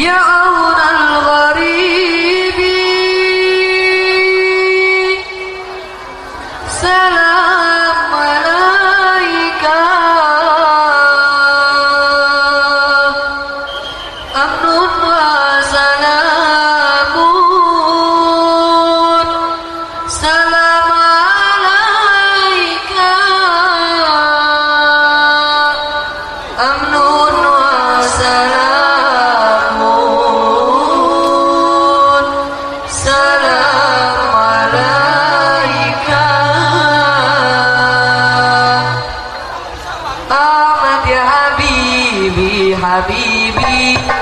فرعون الغريب سلام عليك حبيبي